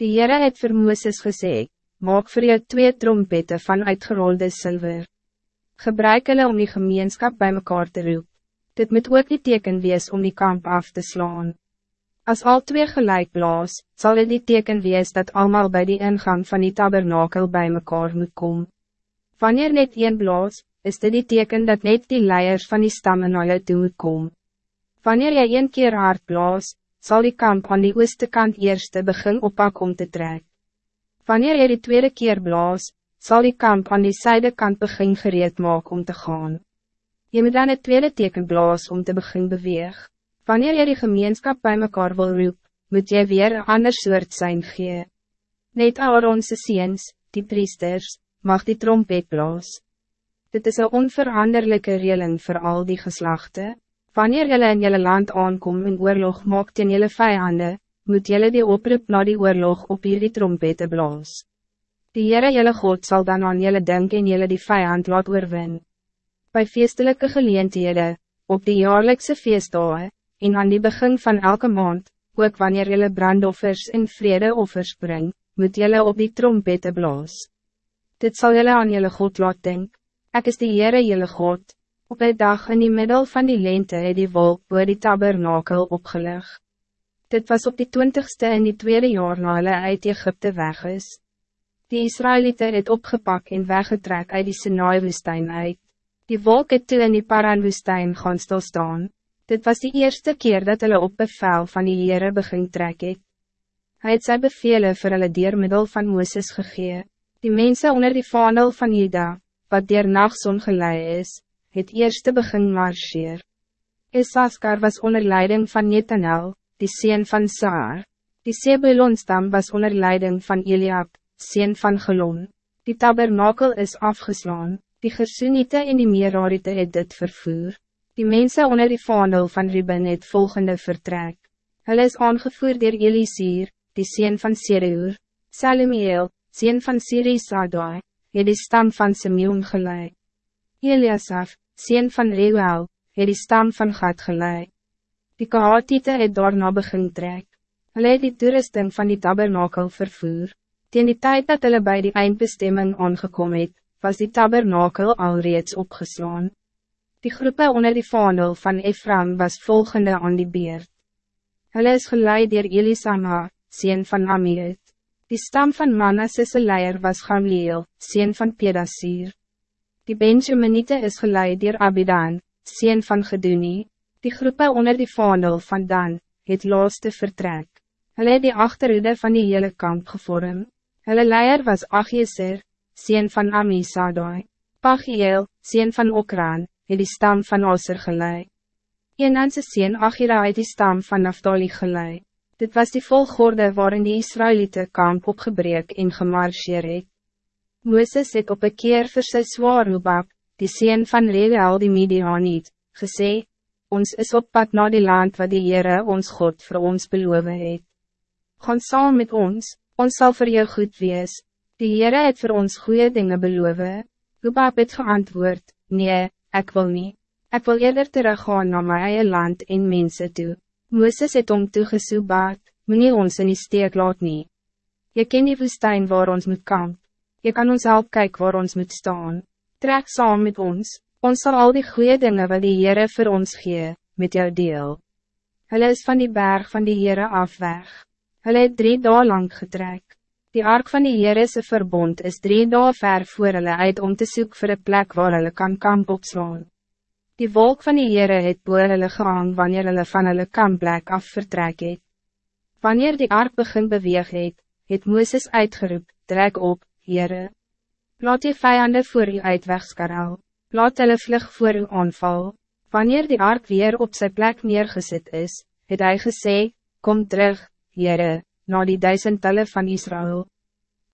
Die Heere het vir Mooses gesê, maak vir jou twee trompetten van uitgerolde zilver. Gebruik hulle om die gemeenskap bij mekaar te roep. Dit moet ook die teken wees om die kamp af te slaan. Als al twee gelijk blaas, zal het die teken wees dat allemaal bij die ingang van die tabernakel bij mekaar moet komen. Wanneer net een blaas, is dit die teken dat net die leiers van die stammen na jou toe moet komen. Wanneer jy een keer hard blaas, zal die kamp aan die ooste kant eerste begin oppak om te trek. Wanneer jy die tweede keer blaas, zal die kamp aan die zijde kant begin gereed maak om te gaan. Je moet dan het tweede teken blaas om te begin beweeg. Wanneer jy die gemeenskap bij mekaar wil roep, moet jy weer een ander soort zijn gee. Net Aaronse seens, die priesters, mag die trompet blaas. Dit is een onveranderlijke reling voor al die geslachten. Wanneer jelle in jelle land aankom in oorlog maak teen jelle vijanden, moet jelle die oproep na die oorlog op hierdie trompette blaas. Die Heere jelle God zal dan aan jelle denken en jelle die vijand laat oorwin. Bij feestelijke geleenthede, op die jaarlijkse feestdagen, en aan die begin van elke maand, ook wanneer jelle brandoffers en vredeoffers bring, moet jelle op die trompette blaas. Dit zal jelle aan jelle God laat denk, ek is die Heere jelle God, Op een dag in die middel van die lente het die wolk boor die tabernakel opgelig. Dit was op die twintigste in die tweede jaar na hulle uit Egypte weg is. Die Israëlieten het opgepak en weggetrek uit die Sinai-woestijn uit. Die wolk het toe in die Paran-woestijn gaan stilstaan. Dit was die eerste keer dat hulle op bevel van die Heere begin trek het. Hy het sy bevele vir hulle diermiddel van Mooses gegee. Die mensen onder die vaandel van Juda, wat dier nachtson gelei is, het eerste begin marcheer. Isaskar was onder leiding van Netanel, die sien van Saar. Die Sebulonstam was onder leiding van Eliab, sien van Gelon. Die tabernakel is afgeslaan, die Gersunite en die Merarite het dit vervoer. Die mensen onder die vaandel van Ruben het volgende vertrek. Hulle is aangevoer dier Elisir, die sien van Sereur, Salumiel, sien van Siri Sadai, het die stam van Simeon gelijk. Eliasaf, sien van Reuel, het die stam van Gad geleid. Die Kahatite het daarna begin trek. Hulle het die toerusting van die tabernakel vervoer. Tegen die tijd dat hulle bij die eindbestemming aangekom het, was die tabernakel al reeds opgeslaan. Die groepen onder die vaandel van Ephraim was volgende aan die beerd. Hulle is geleid door Elisama, sien van Amiet. Die stam van Manasseh leier was Gamliel, sien van Pedasir. Die Benjaminite is geleid door Abidan, sien van Geduni. Die groepen onder die vaandel van Dan, het laaste vertrek. Hulle het die achterhoede van die hele kamp gevorm. Hulle leier was Achieser, sien van Amisadai. Pachiel, sien van Okran, het die stam van Osser geleid. Eenanse sien Achira het die stam van Naftali geleid. Dit was die volgorde waarin die Israëlieten kamp opgebreek en gemarcheer het. Moeses het op een keer vir sy zwaarhoebak, die sien van Reuel die Midianiet, gesê, ons is op pad naar die land wat die Heere ons God voor ons beloof het. Gaan saam met ons, ons zal voor jou goed wees, die Heere het voor ons goede dingen beloof. Hoebak het geantwoord, nee, ik wil niet. Ik wil eerder teruggaan naar mijn eie land en mensen toe. Moeses het om toegesoebaat, moet ons in die steek laat nie. Je ken die woestijn waar ons moet kamp. Je kan ons help kyk waar ons moet staan. Trek saam met ons, ons zal al die goede dingen wat die Heere voor ons gee, met jou deel. Hulle is van die berg van die Heere af weg. Hulle het drie dagen lang getrek. Die ark van die Heere se verbond is drie dagen ver voor hulle uit om te zoeken voor een plek waar hulle kan kamp opslaan. Die wolk van die Heere het boor hulle gehang wanneer hulle van hulle kampplek af vertrek het. Wanneer die ark begin beweeg het, het Mooses uitgeroep, trek op, Heere. Laat die vijanden voor u uitwegskarel. Laat hulle vlug voor u aanval. Wanneer die ark weer op zijn plek neergezet is, het hij gesê, kom terug, Heere, na die duizendtallen van Israël.